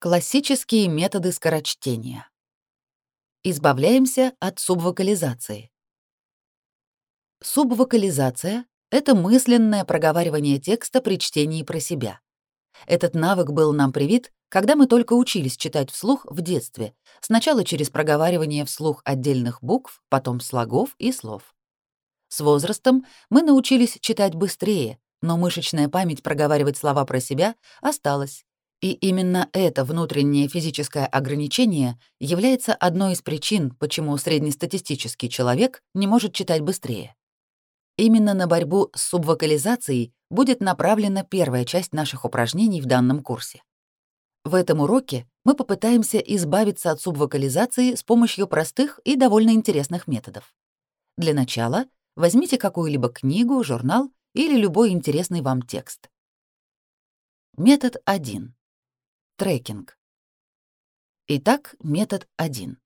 Классические методы скорочтения. Избавляемся от субвокализации. Субвокализация — это мысленное проговаривание текста при чтении про себя. Этот навык был нам привит, когда мы только учились читать вслух в детстве, сначала через проговаривание вслух отдельных букв, потом слогов и слов. С возрастом мы научились читать быстрее, но мышечная память проговаривать слова про себя осталась, и именно это внутреннее физическое ограничение является одной из причин, почему среднестатистический человек не может читать быстрее. Именно на борьбу с субвокализацией будет направлена первая часть наших упражнений в данном курсе. В этом уроке мы попытаемся избавиться от субвокализации с помощью простых и довольно интересных методов. Для начала возьмите какую-либо книгу, журнал или любой интересный вам текст. Метод 1. Трекинг. Итак, метод 1.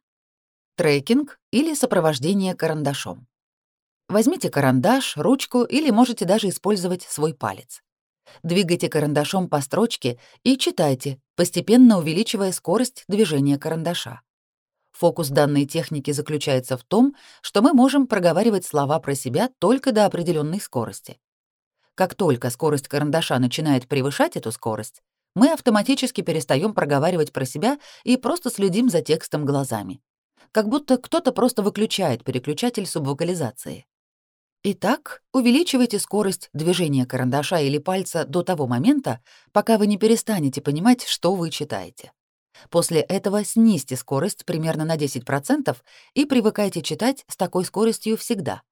Трекинг или сопровождение карандашом. Возьмите карандаш, ручку или можете даже использовать свой палец. Двигайте карандашом по строчке и читайте, постепенно увеличивая скорость движения карандаша. Фокус данной техники заключается в том, что мы можем проговаривать слова про себя только до определенной скорости. Как только скорость карандаша начинает превышать эту скорость, мы автоматически перестаем проговаривать про себя и просто следим за текстом глазами. Как будто кто-то просто выключает переключатель субвокализации. Итак, увеличивайте скорость движения карандаша или пальца до того момента, пока вы не перестанете понимать, что вы читаете. После этого снизьте скорость примерно на 10% и привыкайте читать с такой скоростью всегда.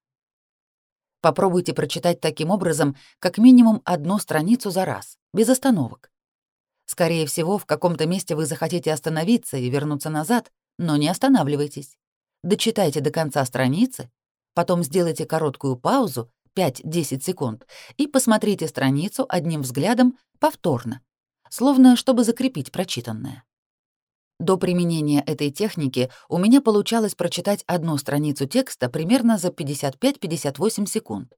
Попробуйте прочитать таким образом как минимум одну страницу за раз, без остановок. Скорее всего, в каком-то месте вы захотите остановиться и вернуться назад, но не останавливайтесь. Дочитайте до конца страницы, потом сделайте короткую паузу, 5-10 секунд, и посмотрите страницу одним взглядом повторно, словно чтобы закрепить прочитанное. До применения этой техники у меня получалось прочитать одну страницу текста примерно за 55-58 секунд.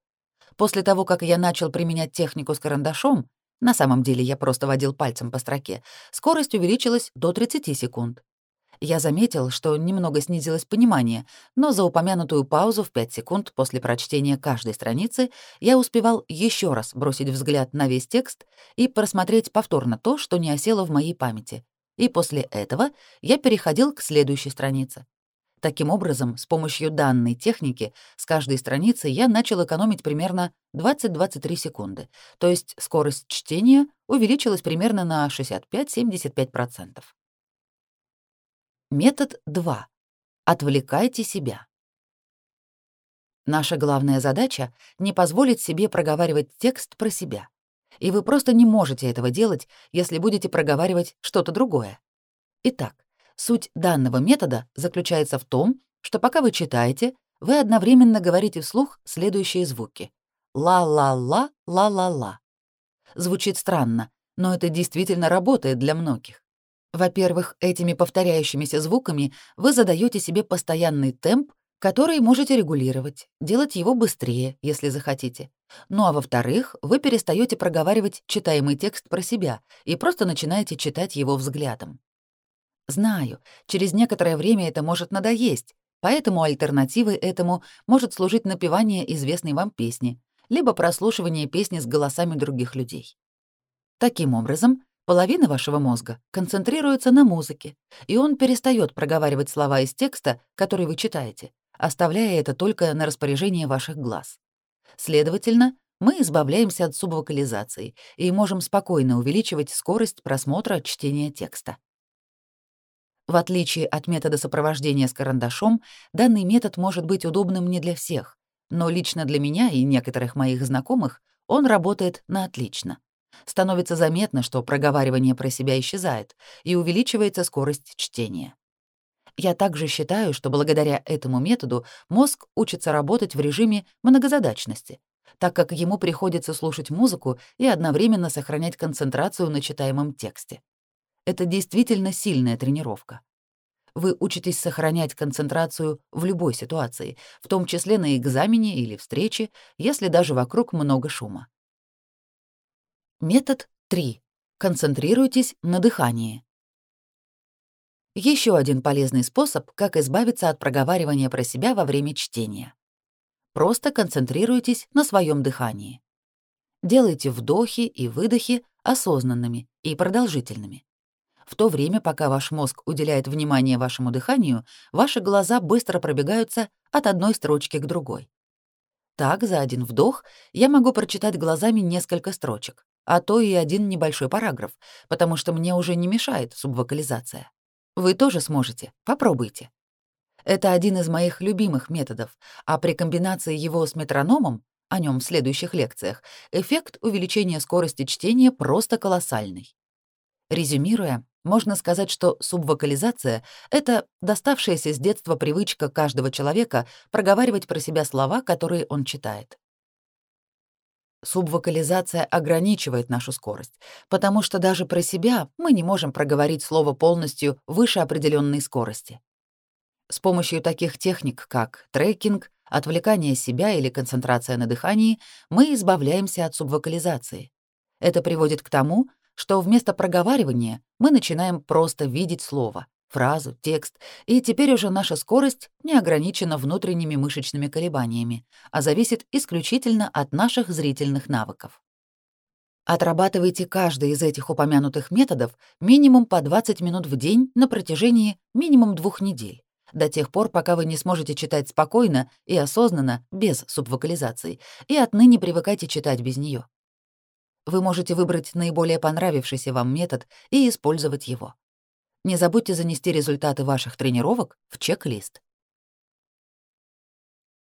После того, как я начал применять технику с карандашом, на самом деле я просто водил пальцем по строке. Скорость увеличилась до 30 секунд. Я заметил, что немного снизилось понимание, но за упомянутую паузу в 5 секунд после прочтения каждой страницы я успевал еще раз бросить взгляд на весь текст и просмотреть повторно то, что не осело в моей памяти. И после этого я переходил к следующей странице. Таким образом, с помощью данной техники с каждой страницы я начал экономить примерно 20-23 секунды, то есть скорость чтения увеличилась примерно на 65-75%. Метод 2. Отвлекайте себя. Наша главная задача — не позволить себе проговаривать текст про себя. И вы просто не можете этого делать, если будете проговаривать что-то другое. Итак, Суть данного метода заключается в том, что пока вы читаете, вы одновременно говорите вслух следующие звуки. Ла-ла-ла, ла-ла-ла. Звучит странно, но это действительно работает для многих. Во-первых, этими повторяющимися звуками вы задаете себе постоянный темп, который можете регулировать, делать его быстрее, если захотите. Ну а во-вторых, вы перестаете проговаривать читаемый текст про себя и просто начинаете читать его взглядом. Знаю, через некоторое время это может надоесть, поэтому альтернативой этому может служить напевание известной вам песни, либо прослушивание песни с голосами других людей. Таким образом, половина вашего мозга концентрируется на музыке, и он перестает проговаривать слова из текста, который вы читаете, оставляя это только на распоряжение ваших глаз. Следовательно, мы избавляемся от субвокализации и можем спокойно увеличивать скорость просмотра чтения текста. В отличие от метода сопровождения с карандашом, данный метод может быть удобным не для всех, но лично для меня и некоторых моих знакомых он работает на отлично. Становится заметно, что проговаривание про себя исчезает и увеличивается скорость чтения. Я также считаю, что благодаря этому методу мозг учится работать в режиме многозадачности, так как ему приходится слушать музыку и одновременно сохранять концентрацию на читаемом тексте. Это действительно сильная тренировка. Вы учитесь сохранять концентрацию в любой ситуации, в том числе на экзамене или встрече, если даже вокруг много шума. Метод 3. Концентрируйтесь на дыхании. Еще один полезный способ, как избавиться от проговаривания про себя во время чтения. Просто концентрируйтесь на своем дыхании. Делайте вдохи и выдохи осознанными и продолжительными. В то время, пока ваш мозг уделяет внимание вашему дыханию, ваши глаза быстро пробегаются от одной строчки к другой. Так, за один вдох я могу прочитать глазами несколько строчек, а то и один небольшой параграф, потому что мне уже не мешает субвокализация. Вы тоже сможете, попробуйте. Это один из моих любимых методов, а при комбинации его с метрономом, о нем в следующих лекциях, эффект увеличения скорости чтения просто колоссальный. Резюмируя, можно сказать, что субвокализация — это доставшаяся с детства привычка каждого человека проговаривать про себя слова, которые он читает. Субвокализация ограничивает нашу скорость, потому что даже про себя мы не можем проговорить слово полностью выше определенной скорости. С помощью таких техник, как трекинг, отвлекание себя или концентрация на дыхании, мы избавляемся от субвокализации. Это приводит к тому, что вместо проговаривания мы начинаем просто видеть слово, фразу, текст, и теперь уже наша скорость не ограничена внутренними мышечными колебаниями, а зависит исключительно от наших зрительных навыков. Отрабатывайте каждый из этих упомянутых методов минимум по 20 минут в день на протяжении минимум двух недель, до тех пор, пока вы не сможете читать спокойно и осознанно, без субвокализации, и отныне привыкайте читать без нее. Вы можете выбрать наиболее понравившийся вам метод и использовать его. Не забудьте занести результаты ваших тренировок в чек-лист.